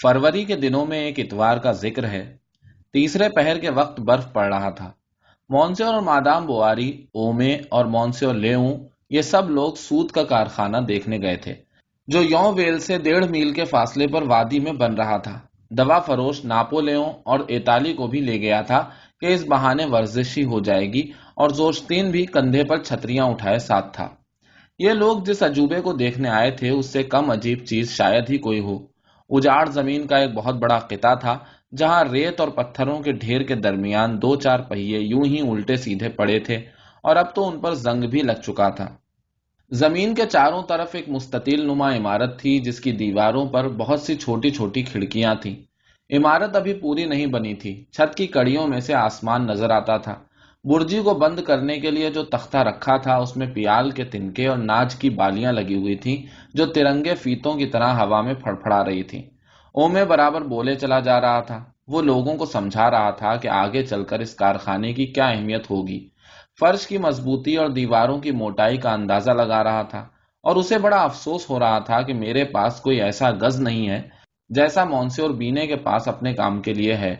فروری کے دنوں میں ایک اتوار کا ذکر ہے۔ تیسرے پہر کے وقت برف پڑ رہا تھا۔ مونسیور اور مادام بواری، اومے اور مونسیور لیوں یہ سب لوگ سود کا کارخانہ دیکھنے گئے تھے، جو یوں ویل سے ڈیڑھ میل کے فاصلے پر وادی میں بن رہا تھا۔ دوا فروش ناپو لیوں اور ایتالی کو بھی لے گیا تھا کہ اس بہانے ورزشی ہو جائے گی اور زوشتین بھی کندھے پر چھتریاں اٹھائے ساتھ تھا۔ یہ لوگ جس عجوبے کو دیکھنے آئے تھے، اس سے کم عجیب چیز شاید ہی کوئی ہو۔ اجاڑ زمین کا ایک بہت بڑا قطع تھا، جہاں ریت اور پتھروں کے ڈھیر کے درمیان دو چار پہیے یوں ہی الٹے سیدھے پڑے تھے، اور اب تو ان پر زنگ بھی لگ چکا تھا۔ زمین کے چاروں طرف ایک مستطیل نما عمارت تھی، جس کی دیواروں پر بہت سی چھوٹی چھوٹی کھڑکیاں تھیں۔ عمارت ابھی پوری نہیں بنی تھی، چھت کی کڑیوں میں سے آسمان نظر آتا تھا۔ برجی کو بند کرنے کے لیے جو تختہ رکھا تھا، اس میں پیال کے تنکے اور ناچ کی بالیاں لگی ہوئی تھیں، جو ترنگے فیتوں کی طرح ہوا میں پھڑپڑا رہی تھی اومے برابر بولے چلا جا رہا تھا۔ وہ لوگوں کو سمجھا رہا تھا کہ آگے چل کر اس کارخانے کی کیا اہمیت ہوگی۔ فرش کی مضبوطی اور دیواروں کی موٹائی کا اندازہ لگا رہا تھا اور اسے بڑا افسوس ہو رہا تھا کہ میرے پاس کوئی ایسا گز نہیں ہے جیسا مونسی اور بینے کے پاس اپنے کام کے لیے ہے۔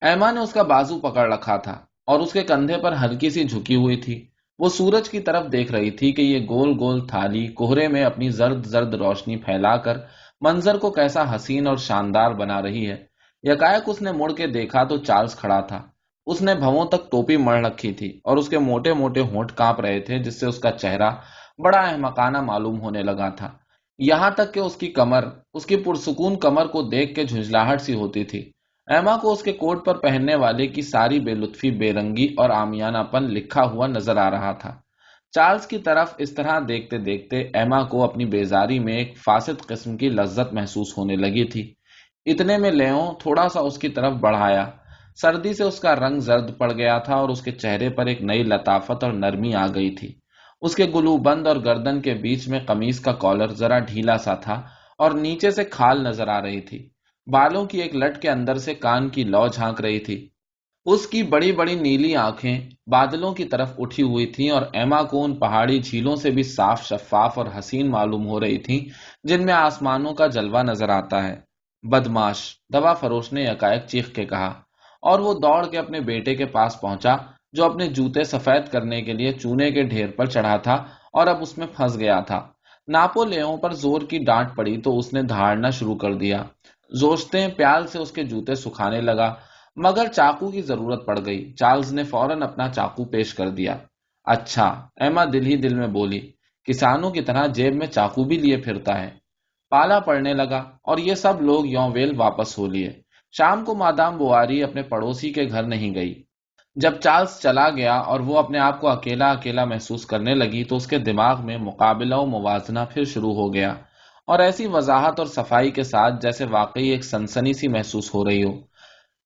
ایما نے اس کا بازو پکڑ رکھا تھا اور اس کے کندھے پر ہلکی سی جھکی ہوئی تھی۔ وہ سورج کی طرف دیکھ رہی تھی کہ یہ گول گول تھالی کوہرے میں اپنی زرد زرد روشنی پھیلا کر منظر کو کیسا حسین اور شاندار بنا رہی ہے۔ یکایک اس نے مڑ کے دیکھا تو چارلز کھڑا تھا۔ اس نے بھووں تک ٹوپی مڑ رکھی تھی اور اس کے موٹے موٹے ہونٹ کانپ رہے تھے جس سے اس کا چہرہ بڑا احمقانہ معلوم ہونے لگا تھا۔ یہاں تک کہ اس کی کمر، اس کی پرسکون کمر کو دیکھ کے جھنجلاہٹ سی ہوتی تھی۔ ایما کو اس کے کوٹ پر پہننے والے کی ساری بے لطفی، بے رنگی اور آمیانہ پن لکھا ہوا نظر آ رہا تھا۔ چارلز کی طرف اس طرح دیکھتے دیکھتے ایما کو اپنی بیزاری میں ایک فاسد قسم کی لذت محسوس ہونے لگی تھی۔ اتنے میں لیوں تھوڑا سا اس کی طرف بڑھایا۔ سردی سے اس کا رنگ زرد پڑ گیا تھا اور اس کے چہرے پر ایک نئی لطافت اور نرمی آ گئی تھی۔ اس کے گلو بند اور گردن کے بیچ میں قمیض کا کالر ذرا ڈھیلا سا تھا اور نیچے سے کھال نظر آ رہی تھی۔ بالوں کی ایک لٹ کے اندر سے کان کی لو جھانک رہی تھی۔ اس کی بڑی بڑی نیلی آنکھیں بادلوں کی طرف اٹھی ہوئی تھیں اور ایما کو ان پہاڑی جھیلوں سے بھی صاف شفاف اور حسین معلوم ہو رہی تھی جن میں آسمانوں کا جلوہ نظر آتا ہے۔ بدماش دوا فروش نے یکائک چیخ کے کہا، اور وہ دوڑ کے اپنے بیٹے کے پاس پہنچا، جو اپنے جوتے سفید کرنے کے لیے چونے کے ڈھیر پر چڑھا تھا اور اب اس میں پھنس گیا تھا۔ ناپو لیوں پر زور کی ڈانٹ پڑی تو اس نے دھاڑنا شروع کر دیا۔ زوشتے پیال سے اس کے جوتے سکھانے لگا مگر چاقو کی ضرورت پڑ گئی۔ چارلز نے فوراً اپنا چاقو پیش کر دیا۔ اچھا ایما دل ہی دل میں بولی، کسانوں کی طرح جیب میں چاقو بھی لیے پھرتا ہے۔ پالا پڑنے لگا اور یہ سب لوگ یوں ویل واپس ہو لیے۔ شام کو مادام بواری اپنے پڑوسی کے گھر نہیں گئی۔ جب چارلز چلا گیا اور وہ اپنے آپ کو اکیلا اکیلا محسوس کرنے لگی تو اس کے دماغ میں مقابلہ و موازنہ پھر شروع ہو گیا۔ اور ایسی وضاحت اور صفائی کے ساتھ جیسے واقعی ایک سنسنی سی محسوس ہو رہی ہو۔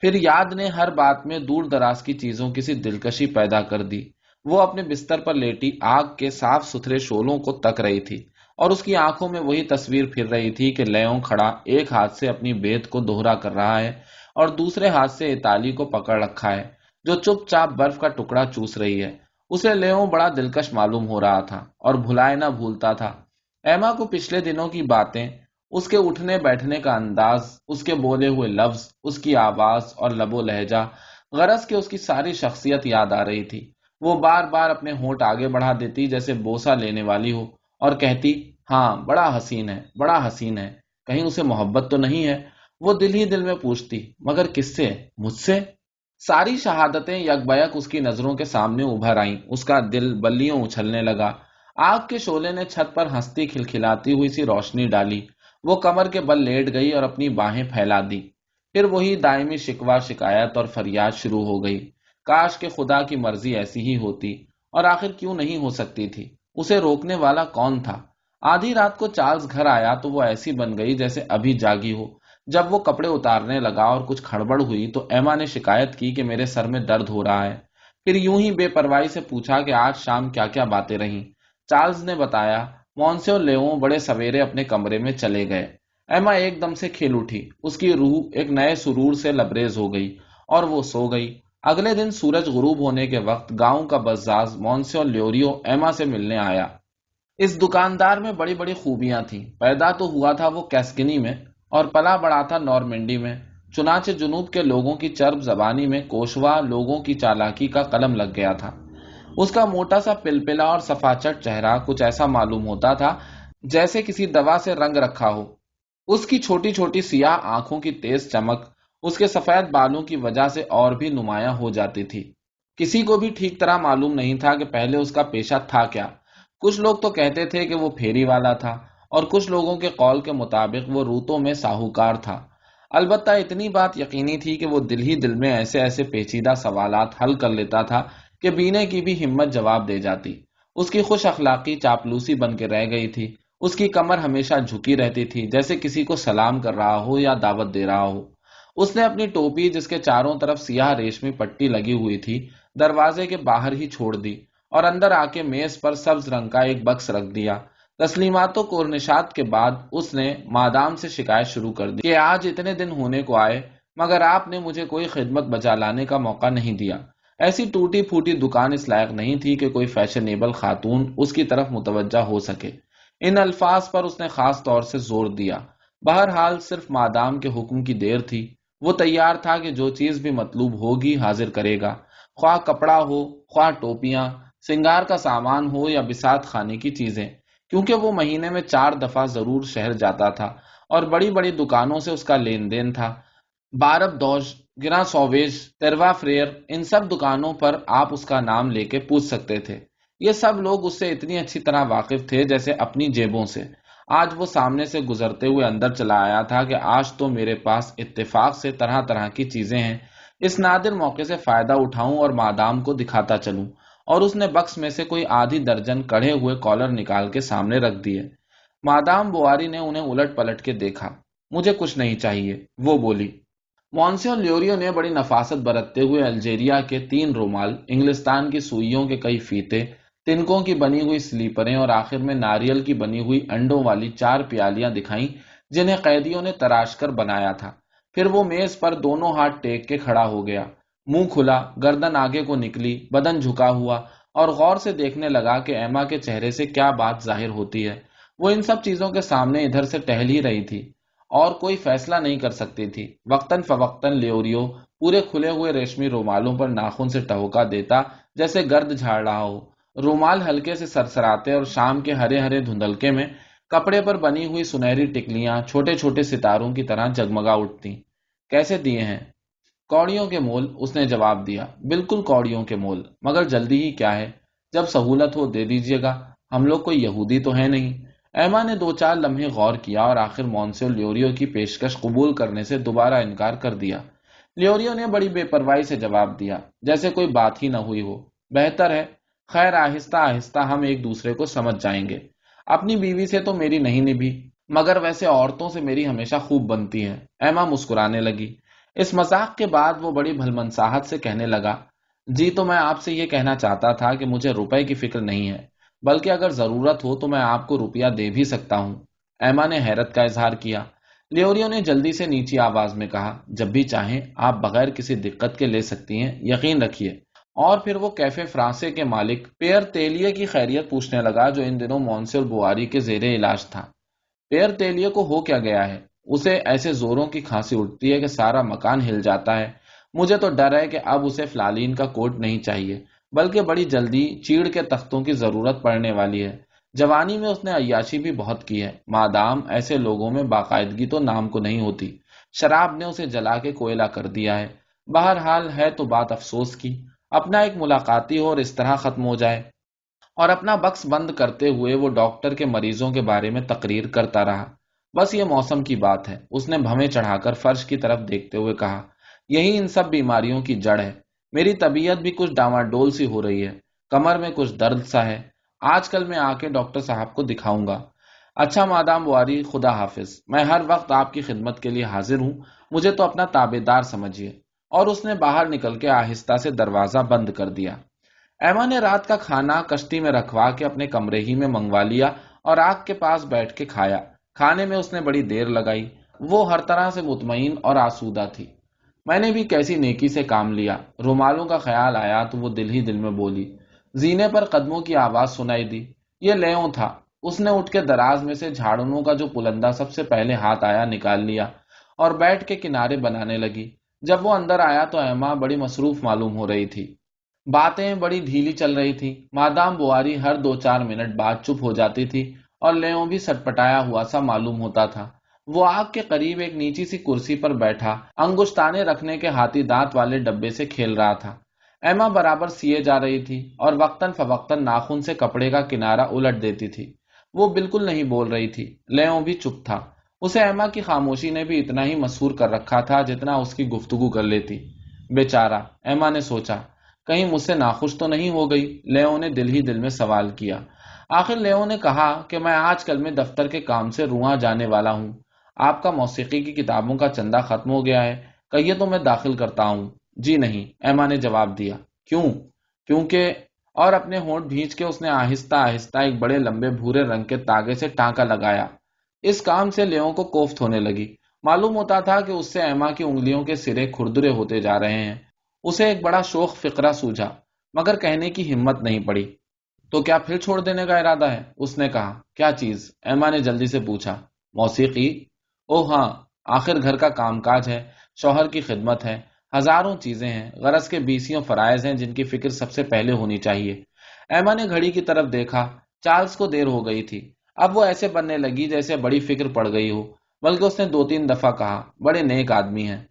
پھر یاد نے ہر بات میں دور دراز کی چیزوں کی سی دلکشی پیدا کر دی۔ وہ اپنے بستر پر لیٹی آگ کے صاف ستھرے شولوں کو تک رہی تھی اور اس کی آنکھوں میں وہی تصویر پھر رہی تھی کہ لیوں کھڑا ایک ہاتھ سے اپنی بیت کو دوہرا کر رہا ہے اور دوسرے ہاتھ سے اطالی کو پکڑ رکھا ہے، جو چپ چاپ برف کا ٹکڑا چوس رہی ہے۔ اسے لیوں بڑا دلکش معلوم ہو رہا تھا اور بھلائے نہ بھولتا تھا۔ ایما کو پچھلے دنوں کی باتیں اس کے اٹھنے بیٹھنے کا انداز، اس کے بولے ہوئے لفظ، اس کی آواز اور لب و لہجہ، غرض کے اس کی ساری شخصیت یاد آ رہی تھی۔ وہ بار بار اپنے ہونٹ آگے بڑھا دیتی، جیسے بوسا لینے والی ہو، اور کہتی ہاں بڑا حسین ہے، بڑا حسین ہے، کہیں اسے محبت تو نہیں ہے؟ وہ دل ہی دل میں پوچھتی، مگر کس سے؟ مجھ سے؟ ساری شہادتیں یک بیک اس کی نظروں کے سامنے ابھر آئیں، اس کا دل بلیوں اچھلنے لگا۔ آگ کے شولے نے چھت پر ہنستی کھلکھلاتی ہوئی سی روشنی ڈالی۔ وہ کمر کے بل لیٹ گئی اور اپنی باہیں پھیلا دی پھر وہی دائمی شکوا شکایت اور فریاد شروع ہو گئی۔ کاش کے خدا کی مرضی ایسی ہی ہوتی اور آخر کیوں نہیں ہو سکتی تھی؟ اسے روکنے والا کون تھا؟ آدھی رات کو چارلز گھر آیا تو وہ ایسی بن گئی جیسے ابھی جاگی ہو۔ جب وہ کپڑے اتارنے لگا اور کچھ کھڑبڑ ہوئی تو ایما نے شکایت کی کہ میرے سر میں درد ہو رہا ہے۔ پھر یوں ہی بے پرواہی سے پوچھا کہ آج شام کیا کیا باتیں رہیں۔ چارلز نے بتایا مونسے اور لیو بڑے سویرے اپنے کمرے میں چلے گئے۔ ایما ایک دم سے کھیل اٹھی۔ اس کی روح ایک نئے سرور سے لبریز ہو گئی اور وہ سو گئی۔ اگلے دن سورج غروب ہونے کے وقت گاؤں کا بزاز مونسے اور لیوریو ایما سے ملنے آیا۔ اس دکاندار میں بڑی بڑی خوبیاں تھیں۔ پیدا تو ہوا تھا وہ کیسکنی میں اور پلا بڑا تھا نارمنڈی میں۔ چنانچہ جنوب کے لوگوں کی چرب زبانی میں کوشوا، لوگوں کی چالاکی کا قلم لگ گیا تھا۔ اس کا موٹا سا پلپلا اور سفاچٹ چہرہ کچھ ایسا معلوم ہوتا تھا جیسے کسی دوا سے رنگ رکھا ہو۔ اس کی چھوٹی چھوٹی سیاہ آنکھوں کی تیز چمک، اس کے سفید بالوں کی وجہ سے اور بھی نمایاں ہو جاتی تھی۔ کسی کو بھی ٹھیک طرح معلوم نہیں تھا کہ پہلے اس کا پیشہ تھا کیا۔ کچھ لوگ تو کہتے تھے کہ وہ پھیری والا تھا اور کچھ لوگوں کے قول کے مطابق وہ روتوں میں ساہوکار تھا۔ البتہ اتنی بات یقینی تھی کہ وہ دل ہی دل میں ایسے ایسے پیچیدہ سوالات حل کر لیتا تھا کہ بینے کی بھی ہمت جواب دے جاتی۔ اس کی خوش اخلاقی چاپلوسی بن کے رہ گئی تھی۔ اس کی کمر ہمیشہ جھکی رہتی تھی، جیسے کسی کو سلام کر رہا ہو یا دعوت دے رہا ہو۔ اس نے اپنی ٹوپی، جس کے چاروں طرف سیاہ ریشمی پٹی لگی ہوئی تھی، دروازے کے باہر ہی چھوڑ دی اور اندر آ کے میز پر سبز رنگ کا ایک بکس رکھ دیا۔ تسلیمات و کورنشات کے بعد اس نے مادام سے شکایت شروع کر دی کہ آج اتنے دن ہونے کو آئے، مگر آپ نے مجھے کوئی خدمت بچا لانے کا موقع نہیں دیا۔ ایسی ٹوٹی پھوٹی دکان اس لائق نہیں تھی کہ کوئی فیشنیبل خاتون اس کی طرف متوجہ ہو سکے۔ ان الفاظ پر اس نے خاص طور سے زور دیا۔ بہرحال صرف مادام کے حکم کی دیر تھی۔ وہ تیار تھا کہ جو چیز بھی مطلوب ہوگی حاضر کرے گا۔ خواہ کپڑا ہو، خواہ ٹوپیاں، سنگار کا سامان ہو یا بسات خانے کی چیزیں۔ کیونکہ وہ مہینے میں چار دفعہ ضرور شہر جاتا تھا اور بڑی بڑی دکانوں سے اس کا لین دین تھا۔ بارب دوش گرا سویج تروا فریر ان سب دکانوں پر آپ اس کا نام لے کے پوچھ سکتے تھے۔ یہ سب لوگ اس سے اتنی اچھی طرح واقف تھے جیسے اپنی جیبوں سے۔ آج وہ سامنے سے گزرتے ہوئے اندر چلا آیا تھا کہ آج تو میرے پاس اتفاق سے طرح طرح کی چیزیں ہیں۔ اس نادر موقع سے فائدہ اٹھاؤں اور مادام کو دکھاتا چلوں۔ اور اس نے بکس میں سے کوئی آدھی درجن کڑھے ہوئے کالر نکال کے سامنے رکھ دیے۔ مادام بواری نے انہیں الٹ پلٹ کے دیکھا۔ مجھے کچھ نہیں چاہیے، وہ بولی۔ مونسیو لیوریو نے بڑی نفاست برتتے ہوئے الجیریا کے تین رومال، انگلستان کی سوئیوں کے کئی فیتے، تنکوں کی بنی ہوئی سلیپریں اور آخر میں ناریل کی بنی ہوئی انڈوں والی چار پیالیاں دکھائیں، جنہیں قیدیوں نے تراش کر بنایا تھا۔ پھر وہ میز پر دونوں ہاتھ ٹیک کے کھڑا ہو گیا۔ منہ کھلا، گردن آگے کو نکلی، بدن جھکا ہوا اور غور سے دیکھنے لگا کہ ایما کے چہرے سے کیا بات ظاہر ہوتی ہے۔ وہ ان سب چیزوں کے سامنے ادھر سے ٹہل ہی رہی تھی۔ اور کوئی فیصلہ نہیں کر سکتی تھی۔ وقتاً فوقتاً لیوریو پورے کھلے ہوئے ریشمی رومالوں پر ناخن سے ٹہوکا دیتا، جیسے گرد جھاڑ رہا ہو۔ رومال ہلکے سے سرسراتے اور شام کے ہرے ہرے دھندلکے میں کپڑے پر بنی ہوئی سنہری ٹکلیاں چھوٹے چھوٹے ستاروں کی طرح جگمگا اٹھتی کیسے دیے ہیں؟ کوڑیوں کے مول، اس نے جواب دیا۔ بالکل کوڑیوں کے مول، مگر جلدی ہی کیا ہے؟ جب سہولت ہو دے دیجیے گا۔ ہم لوگ کوئی یہودی تو ہے نہیں۔ ایما نے دو چار لمحے غور کیا اور آخر مونسو لیوریو کی پیشکش قبول کرنے سے دوبارہ انکار کر دیا۔ لیوریو نے بڑی بے پرواہی سے جواب دیا، جیسے کوئی بات ہی نہ ہوئی ہو۔ بہتر ہے، خیر آہستہ آہستہ ہم ایک دوسرے کو سمجھ جائیں گے۔ اپنی بیوی سے تو میری نہیں نبھی، مگر ویسے عورتوں سے میری ہمیشہ خوب بنتی ہے ایما مسکرانے لگی۔ اس مذاق کے بعد وہ بڑی بھل منساہت سے کہنے لگا جی تو میں آپ سے یہ کہنا چاہتا تھا کہ مجھے روپے کی فکر نہیں ہے۔ بلکہ اگر ضرورت ہو تو میں آپ کو روپیہ دے بھی سکتا ہوں۔ ایما نے حیرت کا اظہار کیا۔ لیوریو نے جلدی سے نیچی آواز میں کہا، جب بھی چاہیں آپ بغیر کسی دقت کے لے سکتی ہیں، یقین رکھیے۔ اور پھر وہ کیفے فرانسے کے مالک پیئر تیلیے کی خیریت پوچھنے لگا، جو ان دنوں مونسل بواری کے زیر علاج تھا۔ پیئر تیلیے کو ہو کیا گیا ہے؟ اسے ایسے زوروں کی کھانسی اٹھتی ہے کہ سارا مکان ہل جاتا ہے۔ مجھے تو ڈر ہے کہ اب اسے فلالین کا کوٹ نہیں چاہیے۔ بلکہ بڑی جلدی چیڑ کے تختوں کی ضرورت پڑنے والی ہے۔ جوانی میں اس نے عیاشی بھی بہت کی ہے۔ مادام ایسے لوگوں میں باقاعدگی تو نام کو نہیں ہوتی۔ شراب نے اسے جلا کے کوئلہ کر دیا ہے۔ بہرحال ہے تو بات افسوس کی۔ اپنا ایک ملاقاتی ہو اور اس طرح ختم ہو جائے۔ اور اپنا بکس بند کرتے ہوئے وہ ڈاکٹر کے مریضوں کے بارے میں تقریر کرتا رہا۔ بس یہ موسم کی بات ہے۔ اس نے بھمے چڑھا کر فرش کی طرف دیکھتے ہوئے کہا، یہی ان سب بیماریوں کی جڑ ہے۔ میری طبیعت بھی کچھ ڈاواں ڈول سی ہو رہی ہے، کمر میں کچھ درد سا ہے۔ آج کل میں آ کے ڈاکٹر صاحب کو دکھاؤں گا۔ اچھا مادام بواری خدا حافظ۔ میں ہر وقت آپ کی خدمت کے لیے حاضر ہوں۔ مجھے تو اپنا تابے دار سمجھیے۔ اور اس نے باہر نکل کے آہستہ سے دروازہ بند کر دیا۔ ایما نے رات کا کھانا کشتی میں رکھوا کے اپنے کمرے ہی میں منگوا لیا اور آگ کے پاس بیٹھ کے کھایا۔ کھانے میں اس نے بڑی دیر لگائی۔ وہ ہر طرح سے مطمئن اور آسودہ تھی۔ میں نے بھی کیسی نیکی سے کام لیا۔ رومالوں کا خیال آیا تو وہ دل ہی دل میں بولی۔ زینے پر قدموں کی آواز سنائی دی۔ یہ لیوں تھا۔ اس نے اٹھ کے دراز میں سے جھاڑنوں کا جو پلندہ سب سے پہلے ہاتھ آیا نکال لیا اور بیٹھ کے کنارے بنانے لگی۔ جب وہ اندر آیا تو ایما بڑی مصروف معلوم ہو رہی تھی۔ باتیں بڑی ڈھیلی چل رہی تھی۔ مادام بواری ہر دو چار منٹ بعد چپ ہو جاتی تھی اور لیوں بھی سٹپٹایا ہوا سا معلوم ہوتا تھا۔ وہ آگ کے قریب ایک نیچی سی کرسی پر بیٹھا، انگشتانے رکھنے کے ہاتھی دانت والے ڈبے سے کھیل رہا تھا۔ ایما برابر سیے جا رہی تھی اور وقتاً فوقتاً ناخن سے کپڑے کا کنارہ الٹ دیتی تھی۔ وہ بالکل نہیں بول رہی تھی۔ لیوں بھی چپ تھا۔ اسے ایما کی خاموشی نے بھی اتنا ہی مسور کر رکھا تھا جتنا اس کی گفتگو کر لیتی۔ بیچارہ، ایما نے سوچا، کہیں مجھ سے ناخوش تو نہیں ہو گئی؟ لیوں نے دل ہی دل میں سوال کیا۔ آخر لیوں نے کہا کہ میں آج کل میں دفتر کے کام سے رواں جانے والا ہوں۔ آپ کا موسیقی کی کتابوں کا چندہ ختم ہو گیا ہے، کہیے تو میں داخل کرتا ہوں۔ جی نہیں ایما نے جواب دیا۔ کیوں؟ کیونکہ اور اپنے ہونٹ بھیج کے اس نے آہستہ آہستہ ایک بڑے لمبے بھورے رنگ کے تاگے سے ٹانکا لگایا۔ اس کام سے لیوں کو کوفت ہونے لگی۔ معلوم ہوتا تھا کہ اس سے ایما کی انگلیوں کے سرے کھردرے ہوتے جا رہے ہیں۔ اسے ایک بڑا شوق فکرا سوجا مگر کہنے کی ہمت نہیں پڑی۔ تو کیا پھر چھوڑ دینے کا ارادہ ہے؟ اس نے کہا، کیا چیز؟ ایما نے جلدی سے پوچھا، موسیقی؟ او ہاں آخر گھر کا کام کاج ہے، شوہر کی خدمت ہے۔ ہزاروں چیزیں ہیں، غرض کے بیسیوں فرائض ہیں جن کی فکر سب سے پہلے ہونی چاہیے۔ ایما نے گھڑی کی طرف دیکھا، چارلز کو دیر ہو گئی تھی۔ اب وہ ایسے بننے لگی جیسے بڑی فکر پڑ گئی ہو، بلکہ اس نے دو تین دفعہ کہا، بڑے نیک آدمی ہیں۔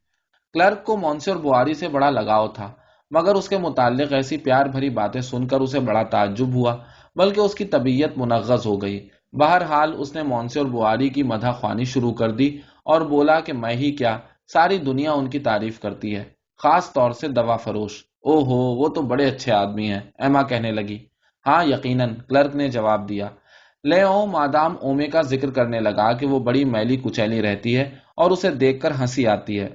کلرک کو مونسی اور بواری سے بڑا لگاؤ تھا، مگر اس کے متعلق ایسی پیار بھری باتیں سن کر اسے بڑا تعجب ہوا، بلکہ اس کی طبیعت منغز ہو گئی۔ بہرحال اس نے مونسی اور بواری کی مدح خوانی شروع کر دی اور بولا کہ میں ہی کیا، ساری دنیا ان کی تعریف کرتی ہے، خاص طور سے دوا فروش۔ او ہو وہ تو بڑے اچھے آدمی ہیں، ایما کہنے لگی۔ ہاں یقیناً، کلرک نے جواب دیا۔ لے او، مادام اومے کا ذکر کرنے لگا کہ وہ بڑی میلی کچیلی رہتی ہے اور اسے دیکھ کر ہنسی آتی ہے۔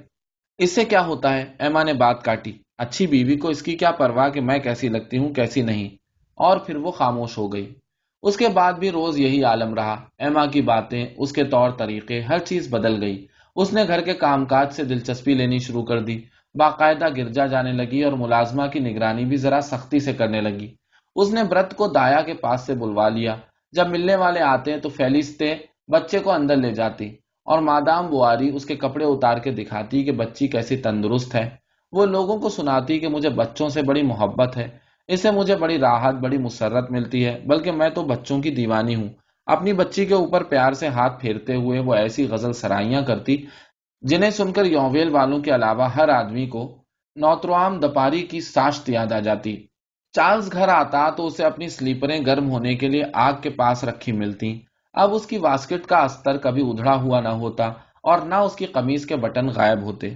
اس سے کیا ہوتا ہے؟ ایما نے بات کاٹی۔ اچھی بیوی کو اس کی کیا پرواہ کہ میں کیسی لگتی ہوں، کیسی نہیں۔ اور پھر وہ خاموش ہو گئی۔ اس کے بعد بھی روز یہی عالم رہا۔ ایما کی باتیں، اس کے طور طریقے، ہر چیز بدل گئی۔ اس نے گھر کے کام کاج سے دلچسپی لینی شروع کر دی۔ باقاعدہ گرجا جانے لگی اور ملازمہ کی نگرانی بھی ذرا سختی سے کرنے لگی۔ اس نے برت کو دایا کے پاس سے بلوا لیا۔ جب ملنے والے آتے تو فیلستے بچے کو اندر لے جاتی اور مادام بواری اس کے کپڑے اتار کے دکھاتی کہ بچی کیسی تندرست ہے۔ وہ لوگوں کو سناتی کہ مجھے بچوں سے بڑی محبت ہے۔ اس سے مجھے بڑی راحت، بڑی مسرت ملتی ہے، بلکہ میں تو بچوں کی دیوانی ہوں۔ اپنی بچی کے اوپر پیار سے ہاتھ پھیرتے ہوئے وہ ایسی غزل سرائیاں کرتی، جنہیں سن کر یوویل والوں کے علاوہ ہر آدمی کو نوتروام دپاری کی ساشت یاد آ جاتی۔ چارلز گھر آتا تو اسے اپنی سلیپریں گرم ہونے کے لیے آگ کے پاس رکھی ملتی۔ اب اس کی واسکٹ کا استر کبھی ادھڑا ہوا نہ ہوتا اور نہ اس کی قمیض کے بٹن غائب ہوتے۔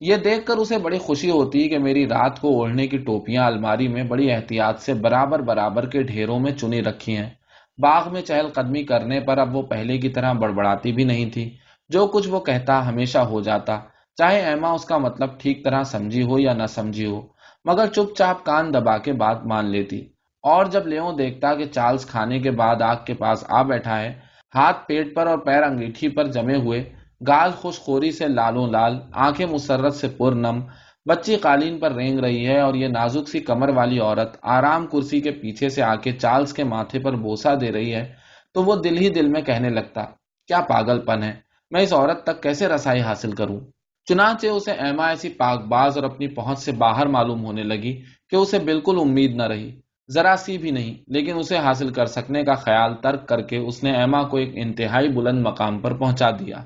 یہ دیکھ کر اسے بڑی خوشی ہوتی کہ میری رات کو اوڑھنے کی ٹوپیاں الماری میں بڑی احتیاط سے برابر برابر کے ڈھیروں میں چنی رکھی ہیں۔ باغ میں چہل قدمی کرنے پر اب وہ پہلے کی طرح بڑبڑاتی بھی نہیں تھی۔ جو کچھ وہ کہتا ہمیشہ ہو جاتا۔ چاہے ایما اس کا مطلب ٹھیک طرح سمجھی ہو یا نہ سمجھی ہو، مگر چپ چاپ کان دبا کے بات مان لیتی۔ اور جب لیو دیکھتا کہ چارلز کھانے کے بعد آگ کے پاس آ بیٹھا ہے، ہاتھ پیٹ پر اور پیر انگیٹھی پر جمے ہوئے گال خوش خوری سے لالوں لال، آنکھیں مسرت سے پر نم بچی قالین پر رینگ رہی ہے اور یہ نازک سی کمر والی عورت آرام کرسی کے پیچھے سے آ کے چارلز کے ماتھے پر بوسا دے رہی ہے تو وہ دل ہی دل میں کہنے لگتا، کیا پاگل پن ہے؟ میں اس عورت تک کیسے رسائی حاصل کروں؟ چنانچہ اسے ایما ایسی پاک باز اور اپنی پہنچ سے باہر معلوم ہونے لگی کہ اسے بالکل امید نہ رہی۔ ذرا سی بھی نہیں، لیکن اسے حاصل کر سکنے کا خیال ترک کر کے اس نے ایما کو ایک انتہائی بلند مقام پر پہنچا دیا۔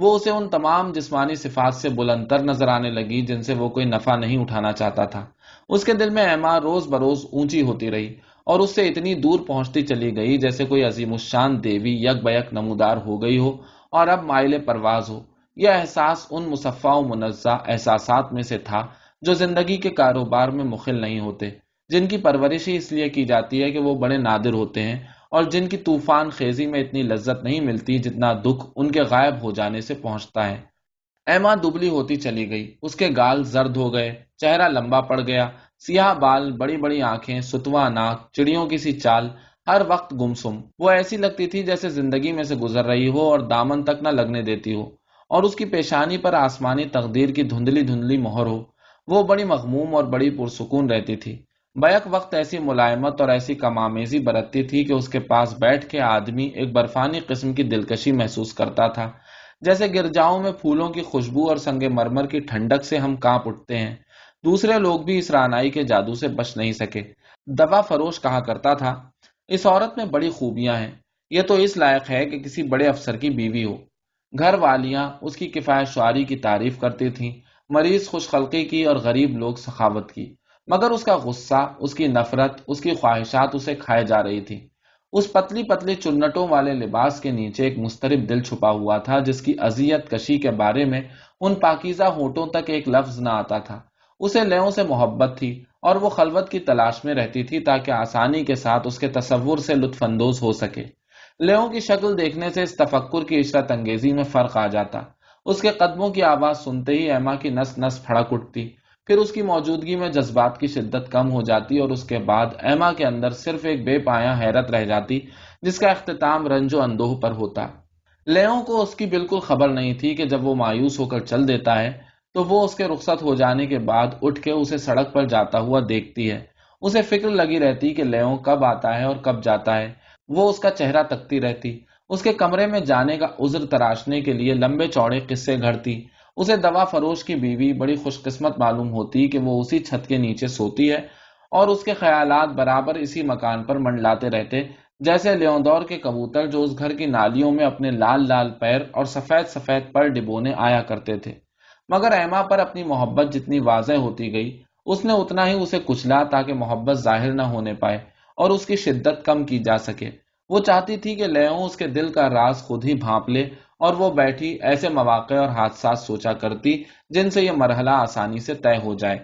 وہ اسے ان تمام جسمانی صفات سے بلند تر نظر آنے لگی جن سے وہ کوئی نفع نہیں اٹھانا چاہتا تھا۔ اس کے دل میں ایما روز بروز اونچی ہوتی رہی اور اس سے اتنی دور پہنچتی چلی گئی جیسے کوئی عظیم الشان دیوی یک بیک نمودار ہو گئی ہو اور اب مائل پرواز ہو۔ یہ احساس ان مصفہ و منزہ احساسات میں سے تھا جو زندگی کے کاروبار میں مخل نہیں ہوتے، جن کی پرورش ہی اس لیے کی جاتی ہے کہ وہ بڑے نادر ہوتے ہیں اور جن کی طوفان خیزی میں اتنی لذت نہیں ملتی جتنا دکھ ان کے غائب ہو جانے سے پہنچتا ہے۔ ایما دبلی ہوتی چلی گئی۔ اس کے گال زرد ہو گئے۔ چہرہ لمبا پڑ گیا۔ سیاہ بال، بڑی بڑی آنکھیں ستوا ناک، چڑیوں کی سی چال، ہر وقت گمسم۔ وہ ایسی لگتی تھی جیسے زندگی میں سے گزر رہی ہو اور دامن تک نہ لگنے دیتی ہو۔ اور اس کی پیشانی پر آسمانی تقدیر کی دھندلی دھندلی مہر ہو۔ وہ بڑی مغموم اور بڑی پرسکون رہتی تھی۔ بیک وقت ایسی ملائمت اور ایسی کمامیزی برتتی تھی کہ اس کے پاس بیٹھ کے آدمی ایک برفانی قسم کی دلکشی محسوس کرتا تھا، جیسے گرجاؤں میں پھولوں کی خوشبو اور سنگ مرمر کی ٹھنڈک سے ہم کانپ اٹھتے ہیں۔ دوسرے لوگ بھی اس رانائی کے جادو سے بچ نہیں سکے۔ دوا فروش کہا کرتا تھا، اس عورت میں بڑی خوبیاں ہیں۔ یہ تو اس لائق ہے کہ کسی بڑے افسر کی بیوی ہو۔ گھر والیاں اس کی کفایت شعاری کی تعریف کرتی تھیں، مریض خوش خلقی کی اور غریب لوگ سخاوت کی۔ مگر اس کا غصہ، اس کی نفرت، اس کی خواہشات اسے کھائے جا رہی تھی۔ اس پتلی پتلی چنٹوں والے لباس کے نیچے ایک مسترب دل چھپا ہوا تھا، جس کی اذیت کشی کے بارے میں ان پاکیزہ ہونٹوں تک ایک لفظ نہ آتا تھا۔ اسے لیوں سے محبت تھی اور وہ خلوت کی تلاش میں رہتی تھی تاکہ آسانی کے ساتھ اس کے تصور سے لطف اندوز ہو سکے۔ لیوں کی شکل دیکھنے سے اس تفکر کی عشرت انگیزی میں فرق آ جاتا۔ اس کے قدموں کی آواز سنتے ہی ایما کی نس نس پھڑک اٹھتی۔ پھر اس کی موجودگی میں جذبات کی شدت کم ہو جاتی اور اس کے بعد ایما کے اندر صرف ایک بے پایا حیرت رہ جاتی، جس کا اختتام رنج و اندوہ پر ہوتا۔ لیوں کو اس کی بالکل خبر نہیں تھی کہ جب وہ مایوس ہو کر چل دیتا ہے، تو وہ اس کے رخصت ہو جانے کے بعد اٹھ کے اسے سڑک پر جاتا ہوا دیکھتی ہے۔ اسے فکر لگی رہتی کہ لیوں کب آتا ہے اور کب جاتا ہے۔ وہ اس کا چہرہ تکتی رہتی۔ اس کے کمرے میں جانے کا عذر تراشنے کے لیے لمبے چوڑے قصے گھڑتی۔ اسے دوا فروش کی بیوی بڑی خوش قسمت معلوم ہوتی کہ وہ اسی چھت کے نیچے سوتی ہے اور اس کے خیالات برابر اسی مکان پر منڈلاتے رہتے، جیسے لیوندور کے کبوتر جو اس گھر کی نالیوں میں اپنے لال لال پیر اور سفید سفید پر ڈبونے آیا کرتے تھے۔ مگر ایما پر اپنی محبت جتنی واضح ہوتی گئی، اس نے اتنا ہی اسے کچلا تاکہ محبت ظاہر نہ ہونے پائے اور اس کی شدت کم کی جا سکے۔ وہ چاہتی تھی کہ لیوں اس کے دل کا راز خود ہی بھانپ لے اور وہ بیٹھی ایسے مواقع اور حادثات سوچا کرتی جن سے یہ مرحلہ آسانی سے طے ہو جائے۔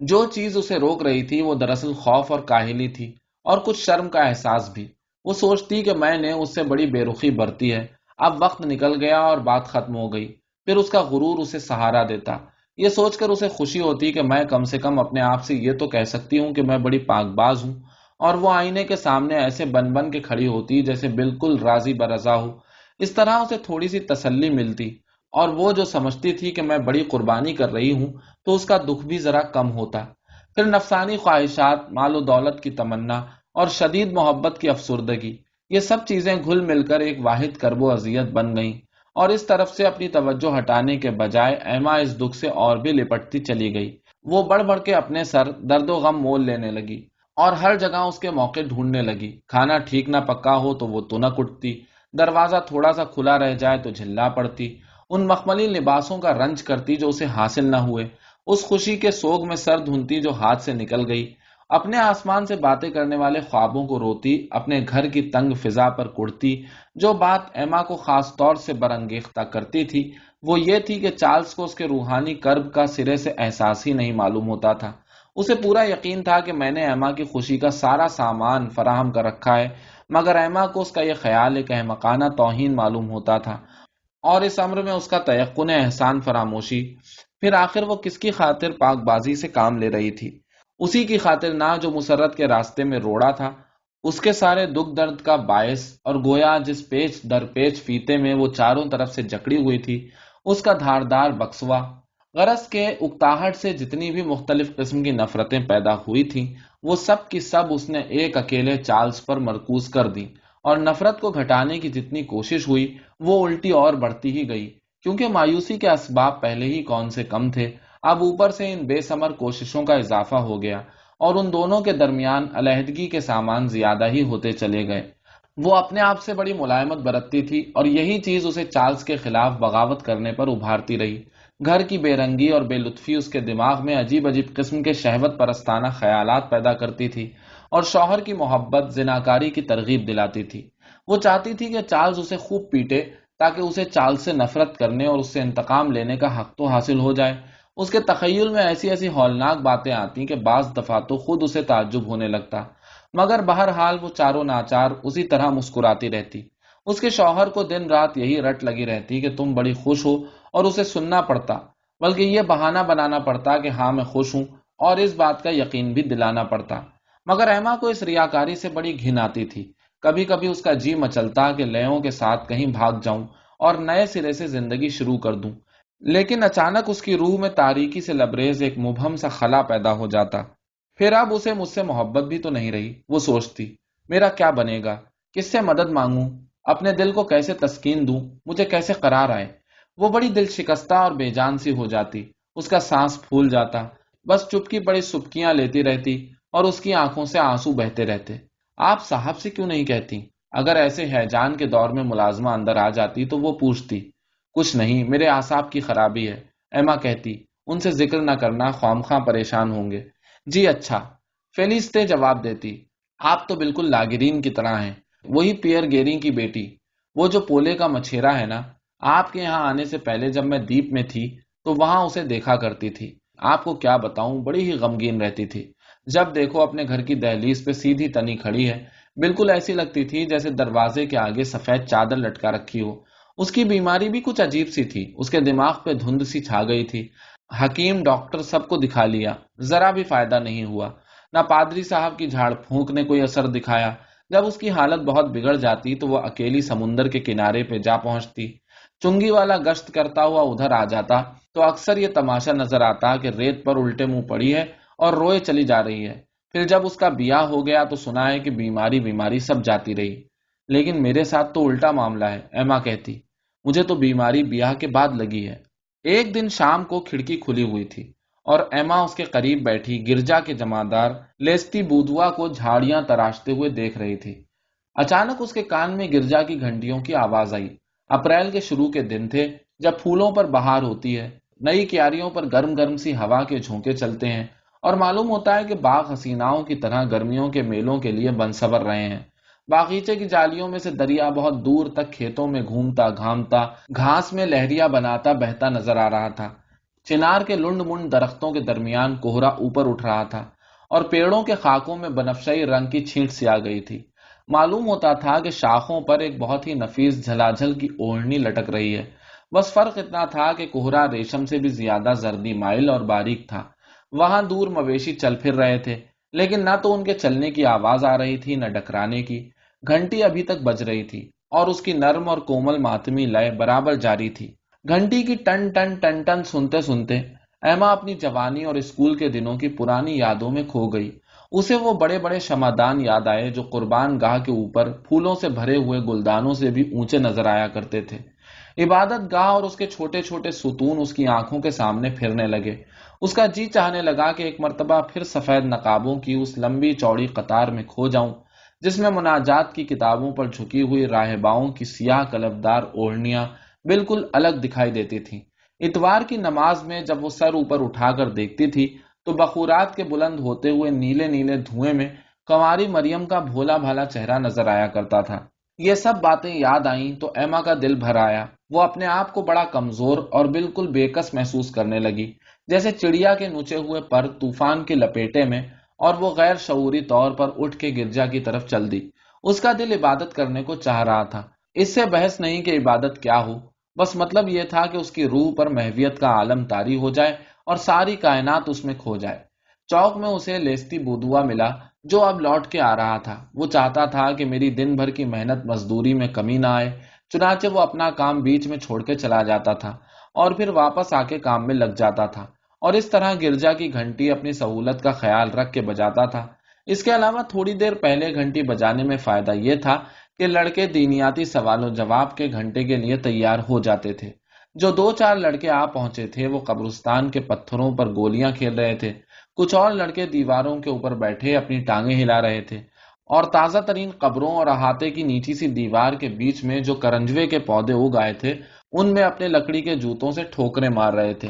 جو چیز اسے روک رہی تھی وہ دراصل خوف اور کاہلی تھی اور کچھ شرم کا احساس بھی۔ وہ سوچتی کہ میں نے اس سے بڑی بے رخی برتی ہے۔ اب وقت نکل گیا اور بات ختم ہو گئی۔ پھر اس کا غرور اسے سہارا دیتا۔ یہ سوچ کر اسے خوشی ہوتی کہ میں کم سے کم اپنے آپ سے یہ تو کہہ سکتی ہوں کہ میں بڑی پاک باز ہوں اور وہ آئینے کے سامنے ایسے بن بن کے کھڑی ہوتی جیسے بالکل راضی برضا ہو۔ اس طرح اسے تھوڑی سی تسلی ملتی اور وہ جو سمجھتی تھی کہ میں بڑی قربانی کر رہی ہوں تو اس کا دکھ بھی ذرا کم ہوتا۔ پھر نفسانی خواہشات، مال و دولت کی تمنا اور شدید محبت کی افسردگی، یہ سب چیزیں گھل مل کر ایک واحد کرب و اذیت بن گئیں اور اس طرف سے اپنی توجہ ہٹانے کے بجائے ایما اس دکھ سے اور بھی لپٹتی چلی گئی۔ وہ بڑھ بڑھ کے اپنے سر درد و غم مول لینے لگی اور ہر جگہ اس کے موقع ڈھونڈنے لگی۔ کھانا ٹھیک نہ پکا ہو تو وہ تنک اٹھتی دروازہ تھوڑا سا کھلا رہ جائے تو جھلا پڑتی۔ ان مخملی لباسوں کا رنج کرتی جو اسے حاصل نہ ہوئے۔ اس خوشی کے سوگ میں سر دھنتی جو ہاتھ سے نکل گئی۔ اپنے آسمان سے باتیں کرنے والے خوابوں کو روتی، اپنے گھر کی تنگ فضا پر کڑتی۔ جو بات ایما کو خاص طور سے برنگیختہ کرتی تھی، وہ یہ تھی کہ چارلز کو اس کے روحانی کرب کا سرے سے احساس ہی نہیں معلوم ہوتا تھا۔ اسے پورا یقین تھا کہ میں نے ایما کی خوشی کا سارا سامان فراہم کر رکھا ہے۔ مگر ایما کو اس کا یہ خیال ایک احمقانہ توہین معلوم ہوتا تھا اور اس عمر میں اس کا تیقن احسان فراموشی۔ پھر آخر وہ کس کی خاطر پاک بازی سے کام لے رہی تھی؟ اسی کی خاطر نہ جو مسرت کے راستے میں روڑا تھا، اس کے سارے دکھ درد کا باعث اور گویا جس پیچ در پیچ فیتے میں وہ چاروں طرف سے جکڑی ہوئی تھی، اس کا دھاردار بکسوا۔ غرض کے اکتاہٹ سے جتنی بھی مختلف قسم کی نفرتیں پیدا ہوئی تھیں وہ سب کی سب اس نے ایک اکیلے چارلز پر مرکوز کر دی اور نفرت کو گھٹانے کی جتنی کوشش ہوئی، وہ الٹی اور بڑھتی ہی گئی۔ کیونکہ مایوسی کے اسباب پہلے ہی کون سے کم تھے، اب اوپر سے ان بے سمر کوششوں کا اضافہ ہو گیا اور ان دونوں کے درمیان علیحدگی کے سامان زیادہ ہی ہوتے چلے گئے۔ وہ اپنے آپ سے بڑی ملائمت برتتی تھی اور یہی چیز اسے چارلز کے خلاف بغاوت کرنے پر ابھارتی رہی۔ گھر کی بے رنگی اور بے لطفی اس کے دماغ میں عجیب عجیب قسم کے شہوت پرستانہ خیالات پیدا کرتی تھی اور شوہر کی محبت، زناکاری کی ترغیب دلاتی تھی۔ وہ چاہتی تھی کہ چارلز اسے خوب پیٹے تاکہ اسے چارلز سے نفرت کرنے اور اس سے انتقام لینے کا حق تو حاصل ہو جائے۔ اس کے تخیل میں ایسی ایسی ہولناک باتیں آتی کہ بعض دفعہ تو خود اسے تعجب ہونے لگتا۔ مگر بہرحال وہ چاروں ناچار اسی طرح مسکراتی رہتی۔ اس کے شوہر کو دن رات یہی رٹ لگی رہتی کہ تم بڑی خوش ہو اور اسے سننا پڑتا، بلکہ یہ بہانہ بنانا پڑتا کہ ہاں میں خوش ہوں اور اس بات کا یقین بھی دلانا پڑتا۔ مگر ایما کو اس ریاکاری سے بڑی گھن آتی تھی۔ کبھی کبھی اس کا جی مچلتا کہ لیوں کے ساتھ کہیں بھاگ جاؤں اور نئے سرے سے زندگی شروع کر دوں۔ لیکن اچانک اس کی روح میں تاریکی سے لبریز ایک مبہم سا خلا پیدا ہو جاتا۔ پھر اب اسے مجھ سے محبت بھی تو نہیں رہی، وہ سوچتی، میرا کیا بنے گا؟ کس سے مدد مانگوں؟ اپنے دل کو کیسے تسکین دوں؟ مجھے کیسے قرار آئے؟ وہ بڑی دل شکستہ اور بے جان سی ہو جاتی، اس کا سانس پھول جاتا، بس چپکی بڑی سبکیاں لیتی رہتی اور اس کی آنکھوں سے آنسو بہتے رہتے۔ آپ صاحب سے کیوں نہیں کہتی؟ اگر ایسے ہے جان کے دور میں ملازمہ اندر آ جاتی تو وہ پوچھتی، کچھ نہیں، میرے آساب کی خرابی ہے۔ ایما کہتی، ان سے ذکر نہ کرنا خواہ پریشان ہوں گے۔ جی اچھا فیلستے جواب دیتی، آپ تو بالکل لاگرین کی طرح ہیں، وہی پیئر گیرنگ کی بیٹی۔ وہ جو پولے کا مچھیرا ہے نا آپ کے یہاں آنے سے پہلے جب میں دیپ میں تھی تو وہاں اسے دیکھا کرتی تھی۔ آپ کو کیا بتاؤں، بڑی ہی غمگین رہتی تھی۔ جب دیکھو اپنے گھر کی دہلیز پہ سیدھی تنی کھڑی ہے، بالکل ایسی لگتی تھی جیسے دروازے کے آگے سفید چادر لٹکا رکھی ہو۔ اس کی بیماری بھی کچھ عجیب سی تھی۔ اس کے دماغ پہ دھند سی چھا گئی تھی۔ حکیم ڈاکٹر سب کو دکھا لیا۔ ذرا بھی فائدہ نہیں ہوا۔ نہ پادری صاحب کی جھاڑ پھونک نے کوئی اثر دکھایا۔ جب اس کی حالت بہت بگڑ جاتی تو وہ اکیلی سمندر کے کنارے پہ جا پہنچتی۔ چنگی والا گشت کرتا ہوا ادھر آ جاتا تو اکثر یہ تماشا نظر آتا کہ ریت پر الٹے منہ پڑی ہے اور روئے چلی جا رہی ہے۔ پھر جب اس کا بیاہ ہو گیا تو سنا ہے کہ بیماری بیماری سب جاتی رہی۔ لیکن میرے ساتھ تو الٹا معاملہ ہے، ایما کہتی۔ مجھے تو بیماری بیاہ کے بعد لگی ہے۔ ایک دن شام کو کھڑکی کھلی ہوئی تھی اور ایما اس کے قریب بیٹھی گرجا کے جمادار لیستی بودوا کو جھاڑیاں تراشتے ہوئے دیکھ رہی تھی۔ اچانک اس کے کان میں گرجا کی گھنٹیوں کی آواز آئی۔ اپریل کے شروع کے دن تھے جب پھولوں پر بہار ہوتی ہے۔ نئی کیاریوں پر گرم گرم سی ہوا کے جھونکے چلتے ہیں اور معلوم ہوتا ہے کہ باغ حسیناؤں کی طرح گرمیوں کے میلوں کے لیے بنسور رہے ہیں۔ باغیچے کی جالیوں میں سے دریا بہت دور تک کھیتوں میں گھومتا، گھامتا، گھاس میں لہریا بناتا بہتا نظر آ رہا تھا۔ چنار کے لنڈ منڈ درختوں کے درمیان کوہرا اوپر اٹھ رہا تھا اور پیڑوں کے خاکوں میں بنفشائی رنگ کی چھینٹ سی آ گئی تھی۔ معلوم ہوتا تھا کہ شاخوں پر ایک بہت ہی نفیس جھلاجھل کی اوڑھنی لٹک رہی ہے۔ بس فرق اتنا تھا کہ کوہرا ریشم سے بھی زیادہ زردی مائل اور باریک تھا۔ وہاں دور مویشی چل پھر رہے تھے، لیکن نہ تو ان کے چلنے کی آواز آ رہی تھی، نہ ڈکرانے کی۔ گھنٹی ابھی تک بج رہی تھی اور اس کی نرم اور کومل ماتمی لیے برابر جاری تھی۔ گھنٹی کی ٹن ٹن ٹن ٹن سنتے سنتے ایما اپنی جوانی اور اسکول کے دنوں کی پرانی یادوں میں کھو گئی۔ اسے وہ بڑے بڑے شمادان یاد آئے جو قربان گاہ کے اوپر پھولوں سے بھرے ہوئے گلدانوں سے بھی اونچے نظر آیا کرتے تھے۔ عبادت گاہ اور اس کے چھوٹے چھوٹے ستون اس کی آنکھوں کے سامنے پھرنے لگے۔ اس کا جی چاہنے لگا کہ ایک مرتبہ پھر سفید نقابوں کی اس لمبی چوڑی قطار میں کھو جاؤں، جس میں مناجات کی کتابوں پر جھکی ہوئی راہباؤں کی سیاہ کلبدار اوڑھنیاں بالکل الگ دکھائی دیتی تھی اتوار کی نماز میں جب وہ سر اوپر اٹھا کر دیکھتی تھی تو بخورات کے بلند ہوتے ہوئے نیلے نیلے دھوئے میں کنواری مریم کا بھولا بھالا چہرہ نظر آیا کرتا تھا۔ یہ سب باتیں یاد آئیں تو ایما کا دل بھر آیا۔ وہ اپنے آپ کو بڑا کمزور اور بالکل بےکس محسوس کرنے لگی۔ جیسے چڑیا کے نوچے ہوئے پر طوفان کی لپیٹے میں اور وہ غیر شعوری طور پر اٹھ کے گرجا کی طرف چل دی۔ اس کا دل عبادت کرنے کو چاہ رہا تھا۔ اس سے بحث نہیں کہ عبادت کیا ہو۔ بس مطلب یہ تھا کہ اس کی روح پر محویت کا عالم تاری ہو جائے اور ساری کائنات اس میں کھو جائے۔ چوک میں اسے لیستی بودوا ملا، جو اب لوٹ کے آ رہا تھا۔ وہ چاہتا تھا کہ میری دن بھر کی محنت مزدوری میں کمی نہ آئے، چنانچہ وہ اپنا کام بیچ میں چھوڑ کے چلا جاتا تھا اور پھر واپس آ کے کام میں لگ جاتا تھا۔ اور اس طرح گرجا کی گھنٹی اپنی سہولت کا خیال رکھ کے بجاتا تھا۔ اس کے علاوہ تھوڑی دیر پہلے گھنٹی بجانے میں فائدہ یہ تھا کہ لڑکے دینیاتی سوال و جواب کے گھنٹے کے لیے تیار ہو جاتے تھے۔ جو دو چار لڑکے آ پہنچے تھے، وہ قبرستان کے پتھروں پر گولیاں کھیل رہے تھے۔ کچھ اور لڑکے دیواروں کے اوپر بیٹھے، اپنی ٹانگیں ہلا رہے تھے۔ اور تازہ ترین قبروں اور احاطے کی نیچی سی دیوار کے بیچ میں جو کرنجوے کے پودے اگ آئے تھے، ان میں اپنے لکڑی کے جوتوں سے ٹھوکرے مار رہے تھے۔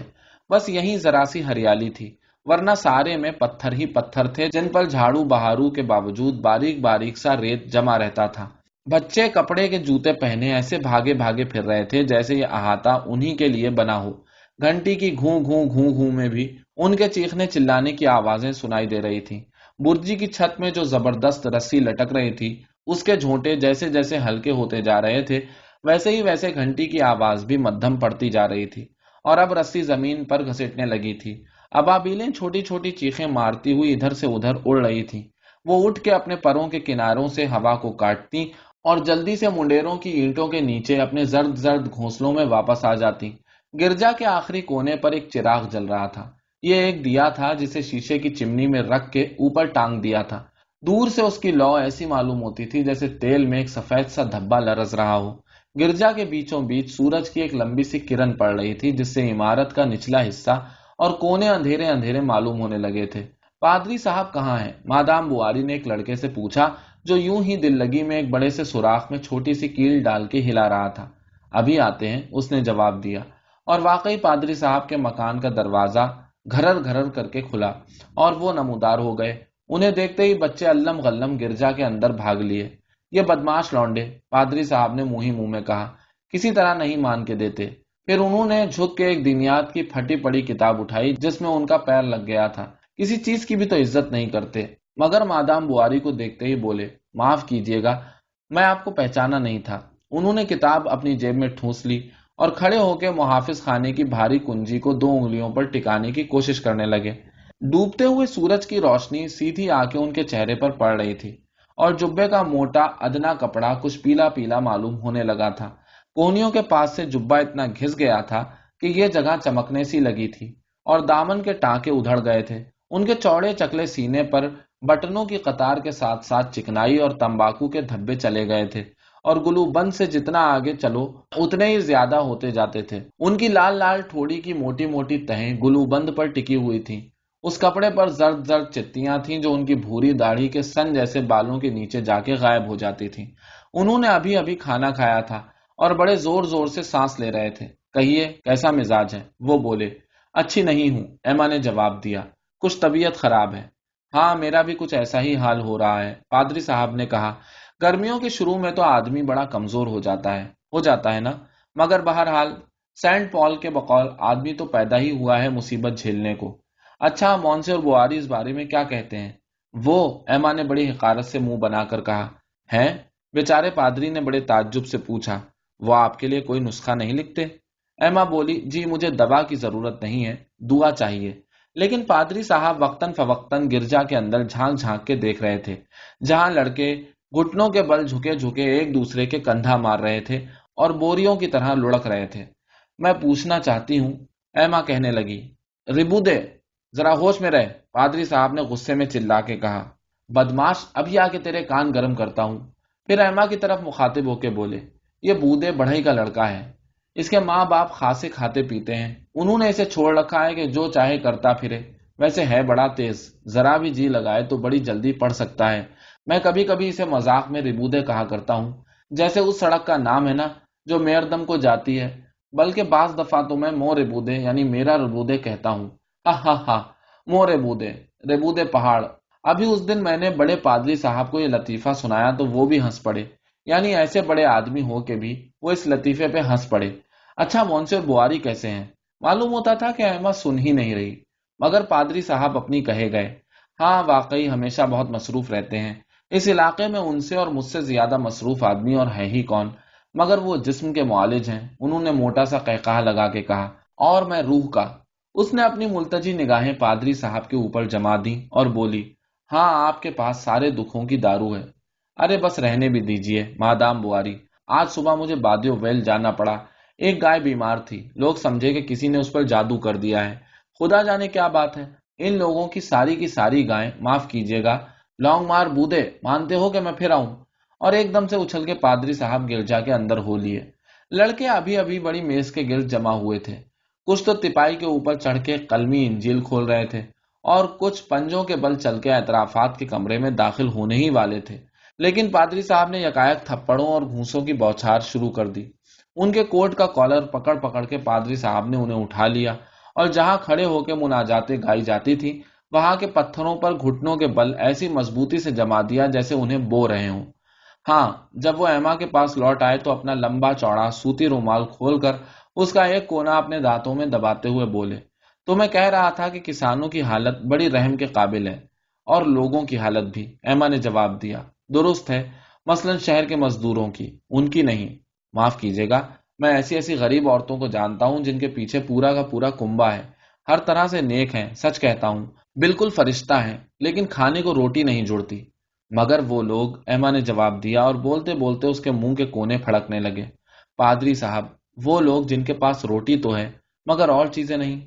بس یہی ذرا سی ہریالی تھی، ورنہ سارے میں پتھر ہی پتھر تھے، جن پر جھاڑو بہارو کے باوجود باریک باریک سا ریت جمع رہتا تھا۔ بچے کپڑے کے جوتے پہنے ایسے بھاگے بھاگے پھر رہے تھے جیسے یہ احاطہ انہی کے لیے بنا ہو۔ گھنٹی کی گھوں گھوں گھوں گھوں میں بھی ان کے چیخنے چلانے کی آوازیں سنائی دے رہی تھی برجی کی چھت میں جو زبردست رسی لٹک رہی تھی، اس کے جھونٹے جیسے جیسے ہلکے ہوتے جا رہے تھے، ویسے ہی ویسے گھنٹی کی آواز بھی مدھم پڑتی جا رہی تھی اور اب رسی زمین پر گھسٹنے لگی تھی۔ ابابیلیں چھوٹی چھوٹی چیخیں مارتی ہوئی ادھر سے ادھر اڑ رہی تھی وہ اٹھ کے اپنے پروں کے کناروں سے ہوا کو کاٹتی اور جلدی سے منڈیروں کی اینٹوں کے نیچے اپنے زرد زرد گھونسلوں میں واپس آ جاتی۔ گرجا کے آخری کونے پر ایک چراغ جل رہا تھا۔ یہ ایک دیا تھا جسے شیشے کی چمنی میں رکھ کے اوپر ٹانگ دیا تھا۔ دور سے اس کی لو ایسی معلوم ہوتی تھی جیسے تیل میں ایک سفید سا دھبا لرز رہا ہو۔ گرجا کے بیچوں بیچ سورج کی ایک لمبی سی کرن پڑ رہی تھی جس سے عمارت کا نچلا حصہ اور کونے اندھیرے اندھیرے معلوم ہونے لگے تھے۔ پادری صاحب کہاں ہیں؟ مادام بواری نے ایک لڑکے سے پوچھا۔ جو یوں ہی دل لگی میں ایک بڑے سے سوراخ میں چھوٹی سی کیل ڈال کے ہلا رہا تھا۔ ابھی آتے ہیں، اس نے جواب دیا۔ اور واقعی پادری صاحب کے مکان کا دروازہ گھرر گھرر کر کے کھلا اور وہ نمودار ہو گئے۔ انہیں دیکھتے ہی بچے علم غلم گرجا کے اندر بھاگ لیے۔ یہ بدماش لونڈے، پادری صاحب نے منہ ہی منہ میں کہا، کسی طرح نہیں مان کے دیتے۔ پھر انہوں نے جھک کے ایک دنیات کی پھٹی پڑی کتاب اٹھائی، جس میں ان کا پیر لگ گیا تھا۔ کسی چیز کی بھی تو عزت نہیں کرتے۔ مگر مادام بواری کو دیکھتے ہی بولے، معاف کیجیے گا، میں آپ کو پہچانا نہیں تھا۔ انہوں نے کتاب اپنی جیب میں ٹھونس لی اور کھڑے ہو کے محافظ خانے کی بھاری کنجی کو دو انگلیوں پر ٹکانے کی کوشش کرنے لگے۔ ڈوبتے ہوئے سورج کی روشنی سیدھی آ کے ان کے چہرے پر پڑ رہی تھی اور جبے کا موٹا ادنا کپڑا کچھ پیلا پیلا معلوم ہونے لگا تھا۔ کونیوں کے پاس سے جبا اتنا گھس گیا تھا کہ یہ جگہ چمکنے سی لگی تھی اور دامن کے ٹانکے ادھڑ گئے تھے۔ ان کے چوڑے چکلے سینے پر بٹنوں کی قطار کے ساتھ ساتھ چکنائی اور تمباکو کے دھبے چلے گئے تھے اور گلو بند سے جتنا آگے چلو، اتنے ہی زیادہ ہوتے جاتے تھے۔ ان کی لال لال ٹھوڑی کی موٹی موٹی تہیں گلو بند پر ٹکی ہوئی تھی اس کپڑے پر زرد زرد چتیاں تھیں جو ان کی بھوری داڑھی کے سن جیسے بالوں کے نیچے جا کے غائب ہو جاتی تھیں۔ انہوں نے ابھی ابھی کھانا کھایا تھا اور بڑے زور زور سے سانس لے رہے تھے۔ کہیے، کیسا مزاج ہے؟ وہ بولے، اچھی نہیں ہوں، ایما نے جواب دیا، کچھ طبیعت خراب ہے۔ ہاں میرا بھی کچھ ایسا ہی حال ہو رہا ہے۔ پادری صاحب نے کہا، گرمیوں کے شروع میں تو آدمی بڑا کمزور ہو جاتا ہے، ہو جاتا ہے نا؟ مگر بہرحال، سینٹ پال کے بقول آدمی تو پیدا ہی ہوا ہے مصیبت جھیلنے کو۔ اچھا مونسی اور بواری اس بارے میں کیا کہتے ہیں؟ وہ ایما نے بڑی حقارت سے منہ بنا کر کہا ہے بیچارے پادری نے بڑے تعجب سے پوچھا، وہ آپ کے لیے کوئی نسخہ نہیں لکھتے؟ ایما بولی جی مجھے دوا کی ضرورت نہیں ہے دعا چاہیے۔ لیکن پادری صاحب وقتاً فوقتاً گرجا کے اندر جھانک جھانک کے دیکھ رہے تھے، جہاں لڑکے گھٹنوں کے بل جھکے جھکے ایک دوسرے کے کندھا مار رہے تھے اور بوریوں کی طرح لڑک رہے تھے۔ میں پوچھنا چاہتی ہوں ایما کہنے لگی ربو دے، ذرا ہوش میں رہے پادری صاحب نے غصے میں چلا کے کہا، بدماش ابھی آ کے تیرے کان گرم کرتا ہوں۔ پھر ایما کی طرف مخاطب ہو کے بولے، یہ بودے بڑھئی کا لڑکا ہے۔ اس کے ماں باپ خاصے کھاتے پیتے ہیں۔ انہوں نے اسے چھوڑ رکھا ہے کہ جو چاہے کرتا پھرے۔ ویسے ہے بڑا تیز۔ ذرا بھی جی لگائے تو بڑی جلدی پڑھ سکتا ہے۔ میں کبھی کبھی اسے مذاق میں ربودے کہا کرتا ہوں۔ جیسے اس سڑک کا نام ہے نا، جو میردم کو جاتی ہے۔ بلکہ بعض دفعہ تو میں مو ربودے یعنی میرا ربودے کہتا ہوں۔ ہاں ہاں, ہاں، مو ریبودے ریبودے پہاڑ۔ ابھی اس دن میں نے بڑے پادری صاحب کو یہ لطیفہ سنایا تو وہ بھی ہنس پڑے۔ یعنی ایسے بڑے آدمی ہو کے بھی وہ اس لطیفے پہ ہنس پڑے۔ اچھا مونسی اور بواری کیسے ہیں؟ معلوم ہوتا تھا کہ احمد سن ہی نہیں رہی، مگر پادری صاحب اپنی کہے گئے۔ ہاں واقعی ہمیشہ بہت مصروف رہتے ہیں۔ اس علاقے میں ان سے اور مجھ سے زیادہ مصروف آدمی اور ہے ہی کون؟ مگر وہ جسم کے معالج ہیں۔ انہوں نے موٹا سا قہقہ لگا کے کہا، اور میں روح کا اس نے اپنی ملتجی نگاہیں پادری صاحب کے اوپر جما دی اور بولی ہاں آپ کے پاس سارے دکھوں کی دارو ہے۔ ارے بس رہنے بھی دیجیے مادام بواری۔ آج صبح مجھے بادیو ویل جانا پڑا۔ ایک گائے بیمار تھی۔ لوگ سمجھے کہ کسی نے اس پر جادو کر دیا ہے۔ خدا جانے کیا بات ہے۔ ان لوگوں کی ساری کی ساری گائیں، معاف کیجیے گا۔ لانگ مار بودے، مانتے ہو کہ میں پھر آؤں؟ اور ایک دم سے اچھل کے پادری صاحب گرجا کے اندر ہو لیے۔ لڑکے ابھی ابھی بڑی میز کے گرد جمع ہوئے تھے۔ کچھ تو تپائی کے اوپر چڑھ کے قلمی انجیل کھول رہے تھے۔ اور کچھ پنجوں کے بل چل کے اعترافات کے کمرے میں داخل ہونے ہی والے تھے۔ لیکن پادری صاحب نے یکایک تھپڑوں اور گھوسوں کی بوچھار شروع کر دی۔ ان کے کوٹ کا کالر پکڑ پکڑ کے پادری صاحب نے انہیں اٹھا لیا اور جہاں کھڑے ہو کے مناجاتے گائی جاتی تھی وہاں کے پتھروں پر گھٹنوں کے بل ایسی مضبوطی سے جما دیا جیسے انہیں بو رہے ہوں۔ ہاں جب وہ ایما کے پاس لوٹ آئے تو اپنا لمبا چوڑا سوتی رومال کھول کر اس کا ایک کونا اپنے دانتوں میں دباتے ہوئے بولے، تو میں کہہ رہا تھا کہ کسانوں کی حالت بڑی رحم کے قابل ہے اور لوگوں کی حالت بھی۔ ایما نے جواب دیا درست ہے مثلا شہر کے مزدوروں کی، ان کی نہیں۔ معاف کیجیے گا، میں ایسی ایسی غریب عورتوں کو جانتا ہوں جن کے پیچھے پورا کا پورا کنبا ہے۔ ہر طرح سے نیک ہیں، سچ کہتا ہوں، بالکل فرشتہ ہیں، لیکن کھانے کو روٹی نہیں جڑتی مگر وہ لوگ ایما نے جواب دیا اور بولتے بولتے اس کے منہ کے کونے پھڑکنے لگے۔ پادری صاحب، وہ لوگ جن کے پاس روٹی تو ہے مگر اور چیزیں نہیں۔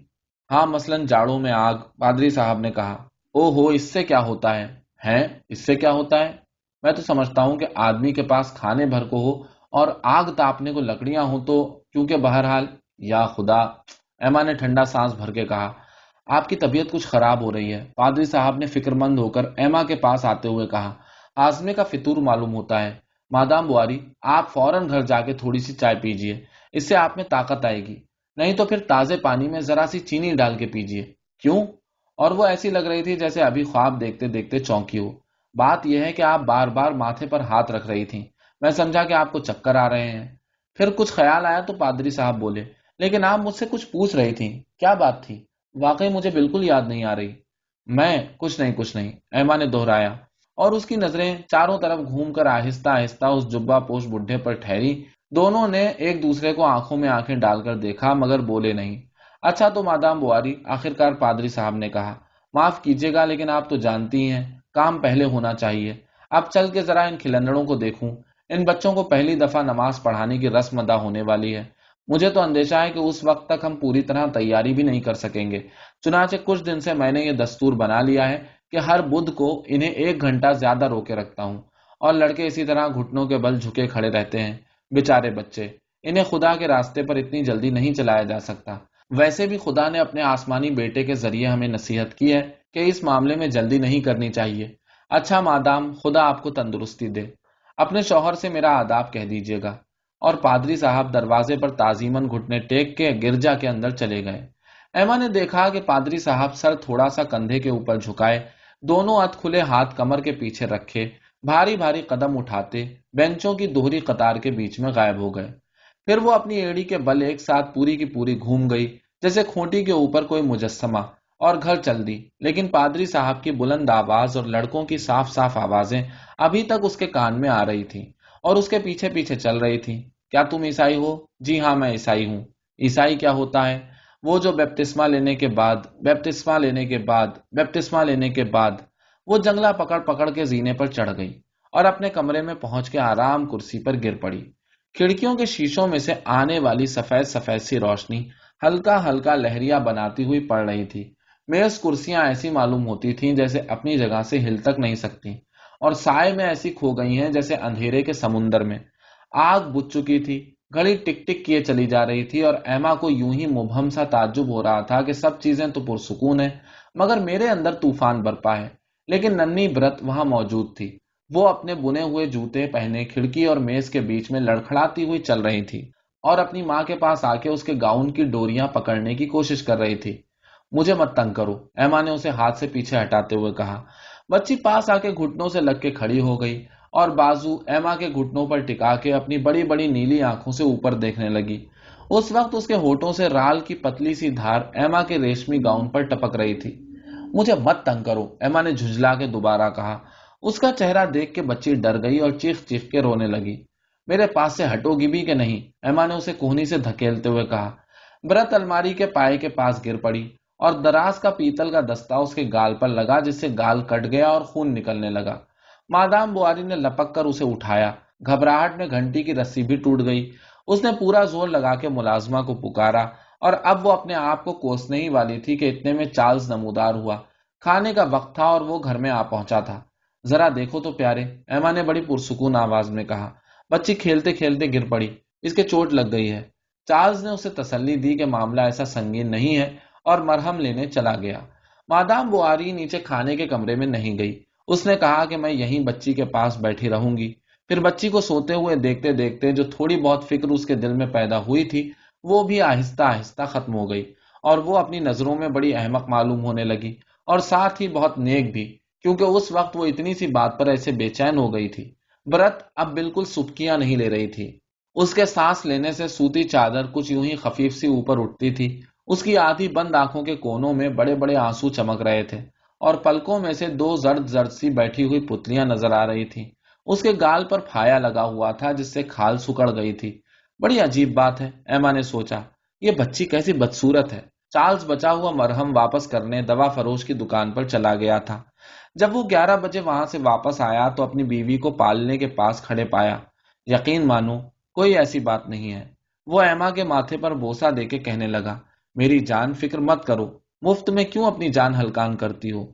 ہاں مثلاً جاڑوں میں آگ، پادری صاحب نے کہا او ہو اس سے کیا ہوتا ہے؟ ہیں، اس سے کیا ہوتا ہے؟ میں تو سمجھتا ہوں کہ آدمی کے پاس کھانے بھر کو ہو اور آگ تاپنے کو لکڑیاں ہوں تو کیونکہ بہرحال یا خدا ایما نے ٹھنڈا سانس بھر کے کہا، آپ کی طبیعت کچھ خراب ہو رہی ہے۔ پادری صاحب نے فکر مند ہو کر ایما کے پاس آتے ہوئے کہا، آزمے کا فطور معلوم ہوتا ہے۔ مادام بواری، آپ فوراً گھر جا کے تھوڑی سی چائے پیجیے، اس سے آپ میں طاقت آئے گی۔ نہیں تو پھر تازے پانی میں ذرا سی چینی ڈال کے پیجیے۔ کیوں؟ اور وہ ایسی لگ رہی تھی جیسے ابھی خواب دیکھتے دیکھتے چونکی ہو۔ بات یہ ہے کہ آپ بار بار ماتھے پر ہاتھ رکھ رہی تھی میں سمجھا کہ آپ کو چکر آ رہے ہیں۔ پھر کچھ خیال آیا تو پادری صاحب بولے، لیکن آپ مجھ سے کچھ پوچھ رہی تھی کیا بات تھی؟ واقعی مجھے بالکل یاد نہیں آ رہی۔ میں، کچھ نہیں کچھ نہیں، ایما نے دہرایا۔ اور اس کی نظریں چاروں طرف گھوم کر آہستہ آہستہ اس جبا پوش بڈھے پر ٹھہری۔ دونوں نے ایک دوسرے کو آنکھوں میں آنکھیں ڈال کر دیکھا، مگر بولے نہیں۔ اچھا تو مادام بواری، آخرکار پادری صاحب نے کہا، معاف کیجیے گا، لیکن آپ تو جانتی ہیں۔ کام پہلے ہونا چاہیے۔ اب چل کے ذرا ان کھلندڑوں کو دیکھوں۔ ان بچوں کو پہلی دفعہ نماز پڑھانے کی رسم ادا ہونے والی ہے۔ مجھے تو اندیشہ ہے کہ اس وقت تک ہم پوری طرح تیاری بھی نہیں کر سکیں گے۔ چنانچہ کچھ دن سے میں نے یہ دستور بنا لیا ہے کہ ہر بدھ کو انہیں ایک گھنٹہ زیادہ روکے رکھتا ہوں۔ اور لڑکے اسی طرح گھٹنوں کے بل جھکے کھڑے رہتے ہیں۔ بےچارے بچے، انہیں خدا کے راستے پر اتنی جلدی نہیں چلایا جا سکتا۔ ویسے بھی خدا نے اپنے آسمانی بیٹے کے ذریعے ہمیں نصیحت کی ہے کہ اس معاملے میں جلدی نہیں کرنی چاہیے۔ اچھا مادام، خدا آپ کو تندرستی دے۔ اپنے شوہر سے میرا آداب کہہ دیجیے گا۔ اور پادری صاحب دروازے پر تازیمن گھٹنے ٹیک کے گرجا کے اندر چلے گئے۔ ایما نے دیکھا کہ پادری صاحب سر تھوڑا سا کندھے کے اوپر جھکائے، دونوں ات کھلے ہاتھ کمر کے پیچھے رکھے، بھاری بھاری قدم اٹھاتے بینچوں کی دوہری قطار کے بیچ میں غائب ہو گئے۔ پھر وہ اپنی ایڑی کے بل ایک ساتھ پوری کی پوری گھوم گئی، جیسے کھوٹی کے اوپر کوئی مجسمہ۔ اور گھر چل دی۔ لیکن پادری صاحب کی بلند آواز اور لڑکوں کی صاف صاف آوازیں ابھی تک اس کے کان میں آ رہی تھی اور اس کے پیچھے پیچھے چل رہی تھی کیا تم عیسائی ہو؟ جی ہاں میں عیسائی ہوں۔ عیسائی کیا ہوتا ہے؟ وہ جو بیپٹسما لینے کے بعد بیپٹسما لینے کے بعد بیپٹسما لینے کے بعد، وہ جنگلہ پکڑ پکڑ کے زینے پر چڑھ گئی اور اپنے کمرے میں پہنچ کے آرام کرسی پر گر پڑی۔ کھڑکیوں کے شیشوں میں سے آنے والی سفید سفید سی روشنی ہلکا ہلکا لہریا بناتی ہوئی پڑ رہی تھی۔ میز کرسیاں ایسی معلوم ہوتی تھیں جیسے اپنی جگہ سے ہل تک نہیں سکتی اور سائے میں ایسی کھو گئی ہیں جیسے اندھیرے کے سمندر میں۔ آگ بج چکی تھی، گھڑی ٹک ٹک کیے چلی جا رہی تھی اور ایما کو یوں ہی مبہم سا تعجب ہو رہا تھا کہ سب چیزیں تو پرسکون ہیں، مگر میرے اندر طوفان برپا ہے۔ لیکن ننی برت وہاں موجود تھی۔ وہ اپنے بنے ہوئے جوتے پہنے، کھڑکی اور میز کے بیچ میں لڑکھڑاتی ہوئی چل رہی تھی اور اپنی ماں کے پاس آ کے اس کے گاؤن کی ڈوریاں پکڑنے کی کوشش کر رہی تھی۔ مجھے مت تنگ کرو۔ ایما نے اسے ہاتھ سے پیچھے ہٹاتے ہوئے کہا۔ بچی پاس آ کے گھٹنوں سے لگ کے کھڑی ہو گئی اور بازو ایما کے گھٹنوں پر ٹکا کے اپنی بڑی بڑی نیلی آنکھوں سے اوپر دیکھنے لگی۔ اس وقت اس کے ہوٹوں سے رال کی پتلی سی دھار ایما کے ریشمی گاؤن پر ٹپک رہی تھی۔ مجھے مت تنگ کرو، ایما نے جھجلا کے دوبارہ کہا۔ اس کا چہرہ دیکھ کے بچی ڈر گئی اور چیخ چیخ کے رونے لگی۔ میرے پاس سے ہٹو گی بھی کہ نہیں؟ ایما نے اسے کوہنی سے دھکیلتے ہوئے کہا۔ برت الماری کے پائے کے پاس گر پڑی۔ اور دراز کا پیتل کا دستا اس کے گال پر لگا جس سے گال کٹ گیا اور خون نکلنے لگا۔ مادام بواری نے لپک کر اسے اٹھایا۔ گھبراہٹ میں گھنٹی کی رسی بھی ٹوٹ گئی۔ اس نے پورا زور لگا کے ملازمہ کو پکارا اور اب وہ اپنے آپ کو کوسنے ہی والی تھی کہ اتنے میں چارلز نمودار ہوا۔ کھانے کا وقت تھا اور وہ گھر میں آ پہنچا تھا۔ ذرا دیکھو تو پیارے، ایما نے بڑی پرسکون آواز میں کہا۔ بچی کھیلتے کھیلتے گر پڑی۔ اس کے چوٹ لگ گئی ہے۔ چارلز نے اسے تسلی دی کہ معاملہ ایسا سنگین نہیں ہے۔ اور مرہم لینے چلا گیا۔ مادام بواری نیچے کھانے کے کمرے میں نہیں گئی۔ اس نے کہا کہ میں یہیں بچی کے پاس بیٹھی رہوں گی۔ پھر بچی کو سوتے ہوئے دیکھتے دیکھتے جو تھوڑی بہت فکر اس کے دل میں پیدا ہوئی تھی، وہ بھی آہستہ آہستہ ختم ہو گئی اور وہ اپنی نظروں میں بڑی احمق معلوم ہونے لگی اور ساتھ ہی بہت نیک بھی، کیونکہ اس وقت وہ اتنی سی بات پر ایسے بے چین ہو گئی تھی۔ برت اب بالکل سبکیاں نہیں لے رہی تھی۔ اس کے سانس لینے سے سوتی چادر کچھ یوں ہی خفیف سی اوپر اٹھتی تھی۔ اس کی آدھی بند آنکھوں کے کونوں میں بڑے بڑے آنسو چمک رہے تھے اور پلکوں میں سے دو زرد زرد سی بیٹھی ہوئی پتلیاں نظر آ رہی تھی اس کے گال پر پھایا لگا ہوا تھا جس سے کھال سکڑ گئی تھی۔ بڑی عجیب بات ہے، ایما نے سوچا۔ یہ بچی کیسی بدسورت ہے۔ چارلز بچا ہوا مرہم واپس کرنے دوا فروش کی دکان پر چلا گیا تھا۔ جب وہ گیارہ بجے وہاں سے واپس آیا تو اپنی بیوی کو پالنے کے پاس کھڑے پایا۔ یقین مانو، کوئی ایسی بات نہیں ہے۔ وہ ایما کے ماتھے پر بوسا دے کے کہنے لگا۔ میری جان فکر مت کرو، مفت میں کیوں اپنی جان ہلکان کرتی ہو؟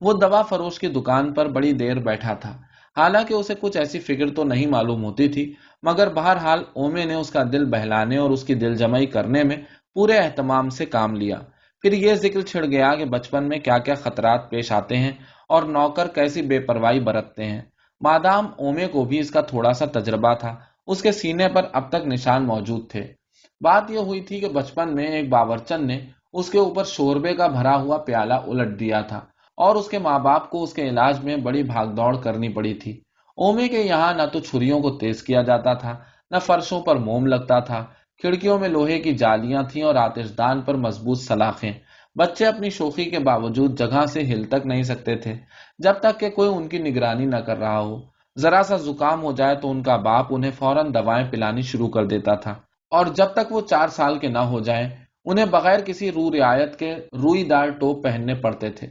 وہ دوا فروش کی دکان پر بڑی دیر بیٹھا تھا۔ حالانکہ اسے کچھ ایسی فکر تو نہیں معلوم ہوتی تھی، مگر بہرحال اومے نے اس کا دل بہلانے اور اس کی دل جمعی کرنے میں پورے اہتمام سے کام لیا۔ پھر یہ ذکر چھڑ گیا کہ بچپن میں کیا کیا خطرات پیش آتے ہیں اور نوکر کیسی بے پرواہی برتتے ہیں۔ مادام اومے کو بھی اس کا تھوڑا سا تجربہ تھا، اس کے سینے پر اب تک نشان موجود تھے۔ بات یہ ہوئی تھی کہ بچپن میں ایک باورچن نے اس کے اوپر شوربے کا بھرا ہوا پیالہ الٹ دیا تھا اور اس کے ماں باپ کو اس کے علاج میں بڑی بھاگ دوڑ کرنی پڑی تھی۔ اومے کے یہاں نہ تو چھریوں کو تیز کیا جاتا تھا، نہ فرشوں پر موم لگتا تھا۔ کھڑکیوں میں لوہے کی جالیاں تھیں اور آتش دان پر مضبوط سلاخیں۔ بچے اپنی شوخی کے باوجود جگہ سے ہل تک نہیں سکتے تھے، جب تک کہ کوئی ان کی نگرانی نہ کر رہا ہو۔ ذرا سا زکام ہو جائے تو ان کا باپ انہیں فوراً دوائیں پلانی شروع کر دیتا تھا۔ اور جب تک وہ چار سال کے نہ ہو جائیں، انہیں بغیر کسی رو رعایت کے روئی دار ٹوپ پہننے پڑتے تھے۔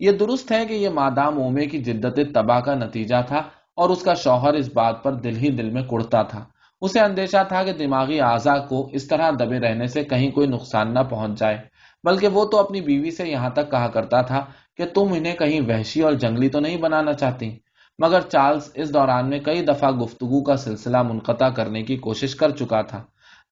یہ درست ہے کہ یہ مادام اومے کی جدت تباہ کا نتیجہ تھا اور اس کا شوہر اس بات پر دل ہی دل میں کڑتا تھا۔ اسے اندیشہ تھا کہ دماغی اعضا کو اس طرح دبے رہنے سے کہیں کوئی نقصان نہ پہنچ جائے۔ بلکہ وہ تو اپنی بیوی سے یہاں تک کہا کرتا تھا کہ تم انہیں کہیں وحشی اور جنگلی تو نہیں بنانا چاہتی۔ مگر چارلز اس دوران میں کئی دفعہ گفتگو کا سلسلہ منقطع کرنے کی کوشش کر چکا تھا۔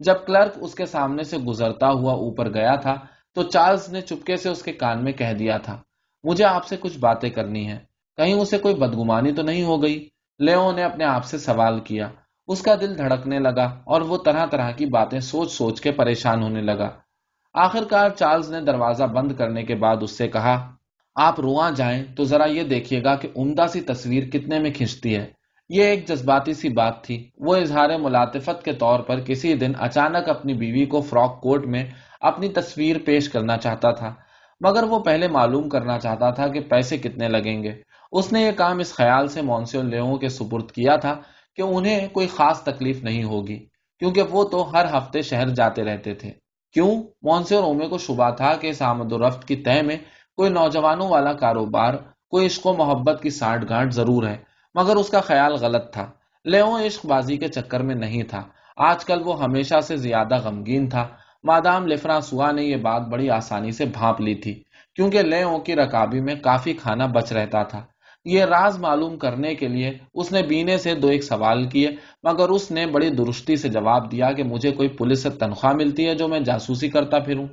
جب کلرک اس کے سامنے سے گزرتا ہوا اوپر گیا تھا تو چارلز نے چپکے سے اس کے کان میں کہہ دیا تھا، مجھے آپ سے کچھ باتیں کرنی ہے کہیں اسے کوئی بدگمانی تو نہیں ہو گئی؟ لیو نے اپنے آپ سے سوال کیا۔ اس کا دل دھڑکنے لگا اور وہ طرح طرح کی باتیں سوچ سوچ کے پریشان ہونے لگا۔ آخر کار چارلز نے دروازہ بند کرنے کے بعد اس سے کہا، آپ رواں جائیں تو ذرا یہ دیکھیے گا کہ عمدہ سی تصویر کتنے میں کھینچتی ہے۔ یہ ایک جذباتی سی بات تھی۔ وہ اظہار ملاطفت کے طور پر کسی دن اچانک اپنی بیوی کو فراک کوٹ میں اپنی تصویر پیش کرنا چاہتا تھا، مگر وہ پہلے معلوم کرنا چاہتا تھا کہ پیسے کتنے لگیں گے۔ اس نے یہ کام اس خیال سے مونسیو لیوں کے سپرد کیا تھا کہ انہیں کوئی خاص تکلیف نہیں ہوگی، کیونکہ وہ تو ہر ہفتے شہر جاتے رہتے تھے۔ کیوں؟ مونسیو اومے کو شبہ تھا کہ اس آمد و رفت کی تہ میں کوئی نوجوانوں والا کاروبار، کوئی عشق و محبت کی سانٹ گانٹ ضرور ہے۔ مگر اس کا خیال غلط تھا۔ لیو عشق بازی کے چکر میں نہیں تھا۔ آج کل وہ ہمیشہ سے زیادہ غمگین تھا۔ مادام لفرانسوا نے یہ بات بڑی آسانی سے بھانپ لی تھی، کیونکہ لیوں کی رکابی میں کافی کھانا بچ رہتا تھا۔ یہ راز معلوم کرنے کے لیے اس نے بینے سے دو ایک سوال کیے، مگر اس نے بڑی درستی سے جواب دیا کہ مجھے کوئی پولیس سے تنخواہ ملتی ہے جو میں جاسوسی کرتا پھروں۔